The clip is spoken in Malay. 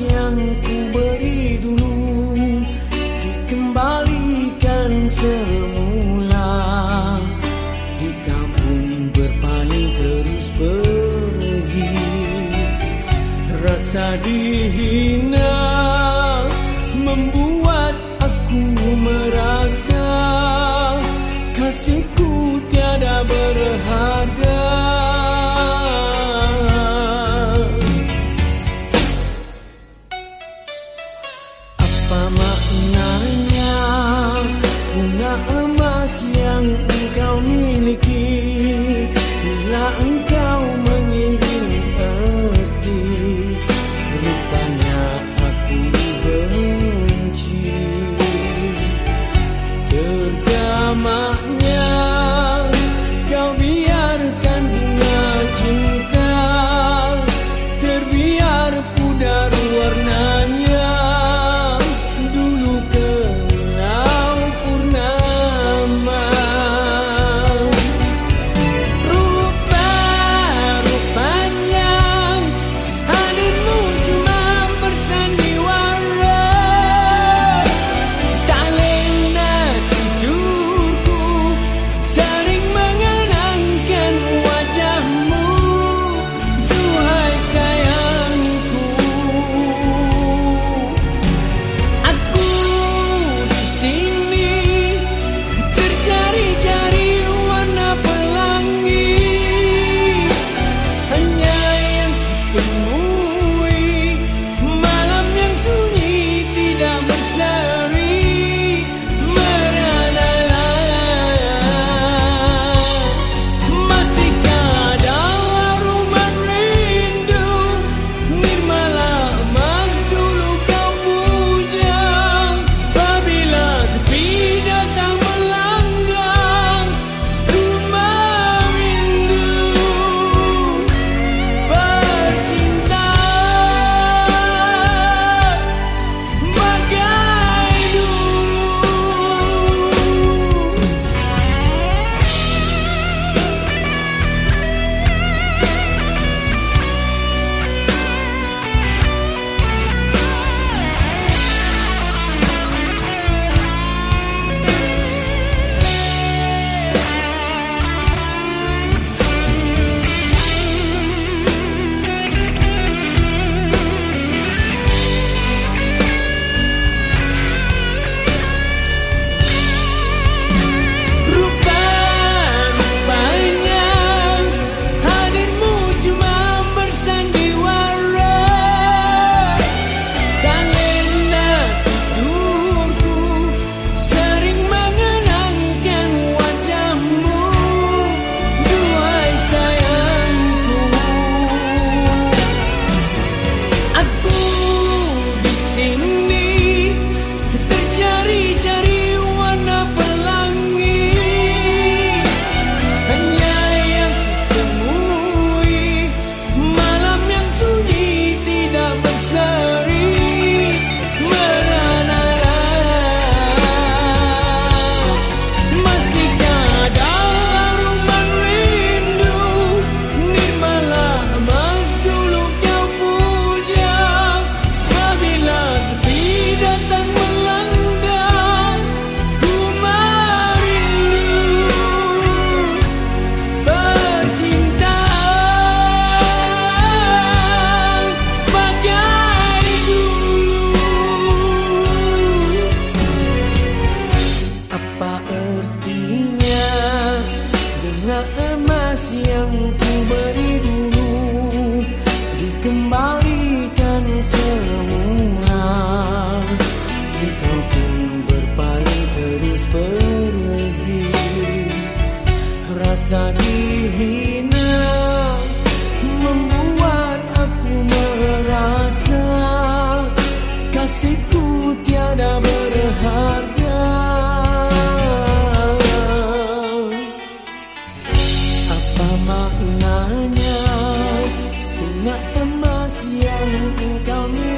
yang ku beri dulu dikembalikan semula jika pun berpaling terus pergi rasa dihina. Tadi hina membuat aku merasa kasihku tiada berharga. Apa maknanya Bunga emas yang engkau minum